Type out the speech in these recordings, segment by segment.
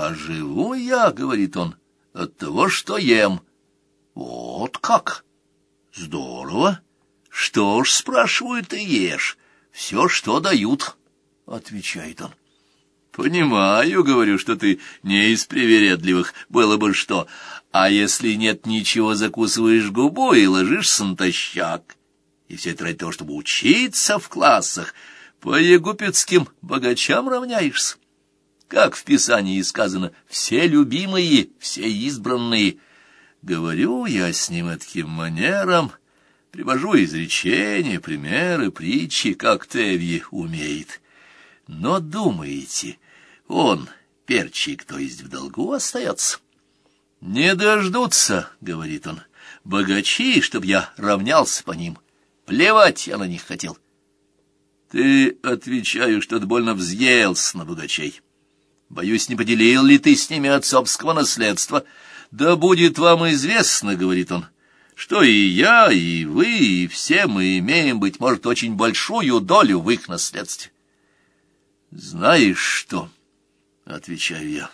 А живу я, — говорит он, — от того, что ем. Вот как? Здорово. Что ж, спрашиваю, ты ешь? Все, что дают, — отвечает он. Понимаю, говорю, что ты не из привередливых, было бы что. А если нет ничего, закусываешь губу и ложишься натощак. И все это ради того, чтобы учиться в классах. По егупетским богачам равняешься. Как в Писании сказано, все любимые, все избранные. Говорю я с ним таким манером, привожу изречения, примеры, притчи, как Тевье умеет. Но думаете, он, перчик, то есть в долгу остается? «Не дождутся», — говорит он, — «богачи, чтоб я равнялся по ним. Плевать я на них хотел». «Ты, отвечаю, что ты больно взъелся на богачей. Боюсь, не поделил ли ты с ними отцовского наследства. Да будет вам известно, — говорит он, — что и я, и вы, и все мы имеем, быть может, очень большую долю в их наследстве». «Знаешь что?» — отвечаю я.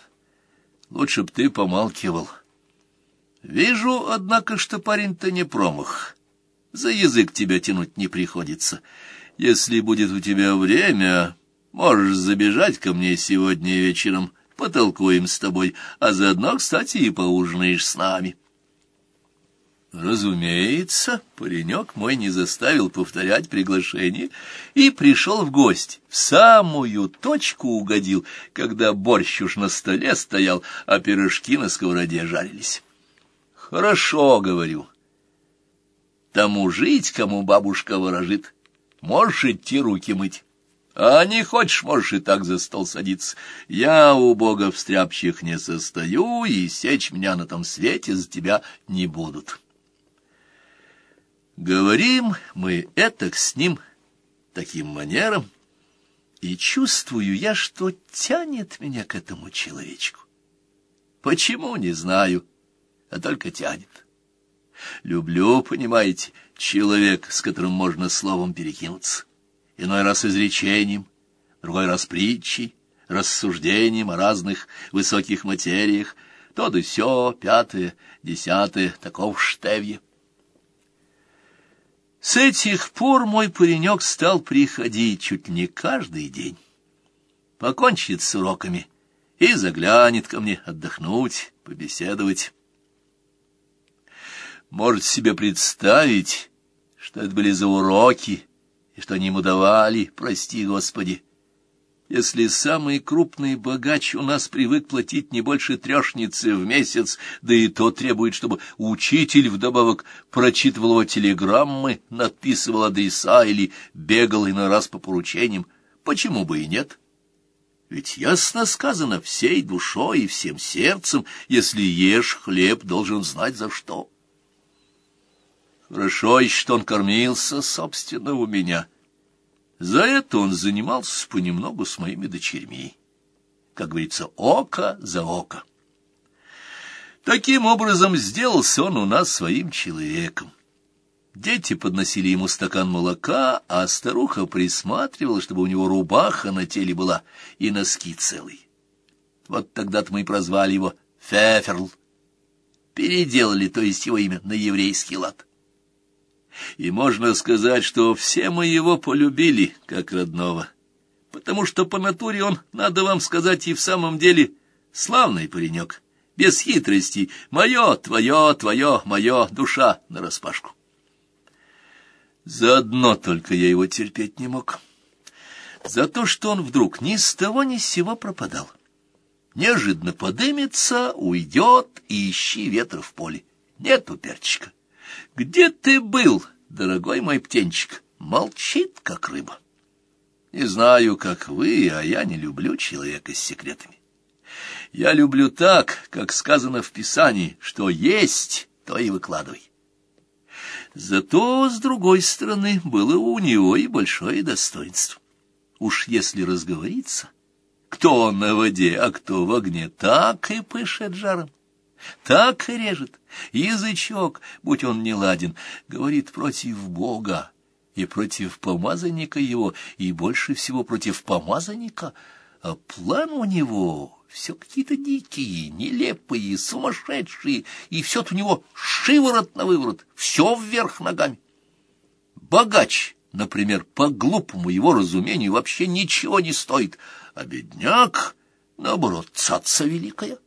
Лучше б ты помалкивал. Вижу, однако, что парень-то не промах. За язык тебя тянуть не приходится. Если будет у тебя время, можешь забежать ко мне сегодня вечером, потолкуем с тобой, а заодно, кстати, и поужинаешь с нами». Разумеется, паренек мой не заставил повторять приглашение и пришел в гости. В самую точку угодил, когда борщ уж на столе стоял, а пирожки на сковороде жарились. «Хорошо, — говорю, — тому жить, кому бабушка ворожит. Можешь идти руки мыть. А не хочешь, можешь и так за стол садиться. Я у бога в стряпчих не состою, и сечь меня на том свете за тебя не будут». Говорим мы это с ним таким манером, и чувствую я, что тянет меня к этому человечку. Почему, не знаю, а только тянет. Люблю, понимаете, человек, с которым можно словом перекинуться. Иной раз изречением, другой раз притчей, рассуждением о разных высоких материях, то да сё, пятое, десятое, таков штевье. С этих пор мой паренек стал приходить чуть не каждый день. Покончит с уроками и заглянет ко мне отдохнуть, побеседовать. Может себе представить, что это были за уроки, и что они ему давали, прости, Господи. Если самый крупный богач у нас привык платить не больше трешницы в месяц, да и то требует, чтобы учитель вдобавок прочитывал его телеграммы, надписывал адреса или бегал иной раз по поручениям, почему бы и нет? Ведь ясно сказано всей душой и всем сердцем, если ешь хлеб, должен знать за что. Хорошо что он кормился, собственно, у меня — за это он занимался понемногу с моими дочерьми. Как говорится, око за око. Таким образом сделался он у нас своим человеком. Дети подносили ему стакан молока, а старуха присматривала, чтобы у него рубаха на теле была и носки целые. Вот тогда-то мы и прозвали его Феферл. Переделали, то есть его имя, на еврейский лад и можно сказать, что все мы его полюбили как родного, потому что по натуре он, надо вам сказать, и в самом деле славный паренек, без хитрости, мое, твое, твое, мое, душа нараспашку. Заодно только я его терпеть не мог. За то, что он вдруг ни с того ни с сего пропадал. Неожиданно подымется, уйдет и ищи ветра в поле. Нету перчика. Где ты был, дорогой мой птенчик? Молчит, как рыба. Не знаю, как вы, а я не люблю человека с секретами. Я люблю так, как сказано в Писании, что есть, то и выкладывай. Зато, с другой стороны, было у него и большое достоинство. Уж если разговориться, кто на воде, а кто в огне, так и пышет жаром. Так и режет. Язычок, будь он не ладен, говорит против Бога и против помазанника его, и больше всего против помазанника, а план у него все какие-то дикие, нелепые, сумасшедшие, и все у него шиворот на выворот, все вверх ногами. Богач, например, по глупому его разумению вообще ничего не стоит, а бедняк, наоборот, цаца великая.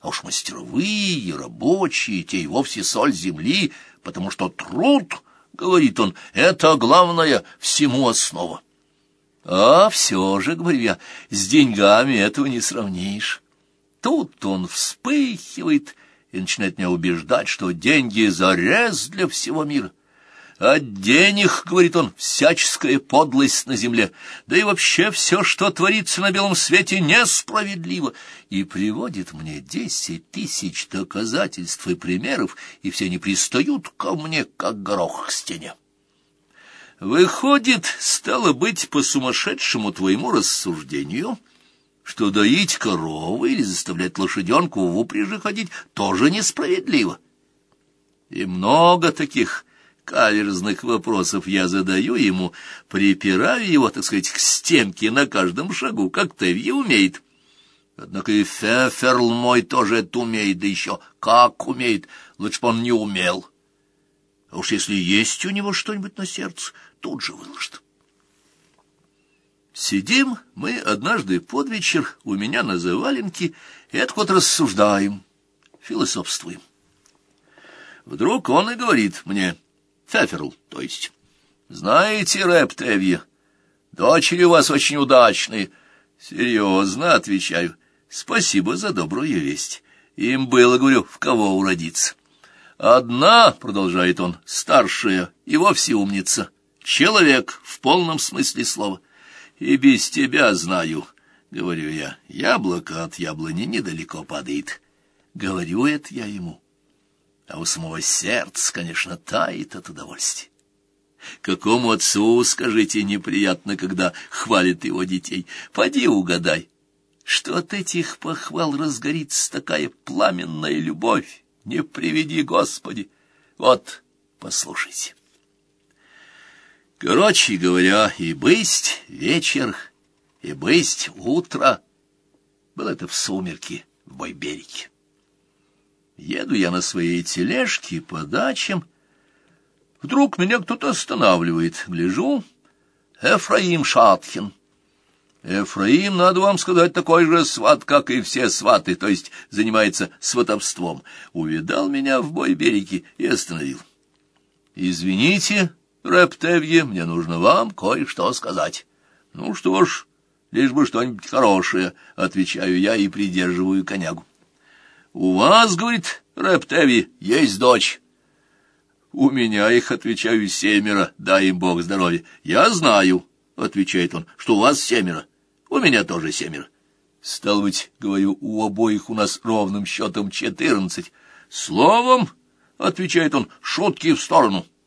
А уж мастеровые, рабочие, те и вовсе соль земли, потому что труд, говорит он, это главное всему основа. А все же, говорю я, с деньгами этого не сравнишь. Тут он вспыхивает и начинает меня убеждать, что деньги — зарез для всего мира. От денег, — говорит он, — всяческая подлость на земле, да и вообще все, что творится на белом свете, несправедливо, и приводит мне десять тысяч доказательств и примеров, и все они пристают ко мне, как горох к стене. Выходит, стало быть, по сумасшедшему твоему рассуждению, что доить коровы или заставлять лошаденку в упряжи ходить тоже несправедливо. И много таких каверзных вопросов я задаю ему, припираю его, так сказать, к стенке на каждом шагу, как Тевье умеет. Однако и Феферл мой тоже это умеет, да еще как умеет, лучше бы он не умел. А уж если есть у него что-нибудь на сердце, тут же выложит. Сидим мы однажды под вечер у меня на заваленке, и это рассуждаем, философствуем. Вдруг он и говорит мне, Феферл, то есть, знаете, рэп Тевье, дочери у вас очень удачные. Серьезно, отвечаю, спасибо за добрую весть. Им было, говорю, в кого уродиться. Одна, продолжает он, старшая и вовсе умница, человек в полном смысле слова. И без тебя знаю, говорю я, яблоко от яблони недалеко падает. Говорю это я ему. А у самого сердца, конечно, тает от удовольствия. Какому отцу, скажите, неприятно, когда хвалит его детей? Поди угадай, что от этих похвал разгорится такая пламенная любовь не приведи, Господи. Вот, послушайте. Короче говоря, и бысть вечер, и бысть утро. Было это в сумерки в Бойберике. Еду я на своей тележке по дачам. Вдруг меня кто-то останавливает. Гляжу, Эфраим Шатхин. Эфраим, надо вам сказать, такой же сват, как и все сваты, то есть занимается сватовством. Увидал меня в бой береги и остановил. Извините, Рептевье, мне нужно вам кое-что сказать. Ну что ж, лишь бы что-нибудь хорошее, отвечаю я и придерживаю конягу. У вас, говорит Рептевье, есть дочь. У меня их, отвечаю, семеро, дай им Бог здоровья. Я знаю, — отвечает он, — что у вас семеро. У меня тоже семеро. Стал быть, говорю, у обоих у нас ровным счетом четырнадцать. Словом, — отвечает он, — шутки в сторону. —